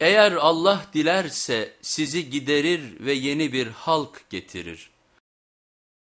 Eğer Allah dilerse sizi giderir ve yeni bir halk getirir.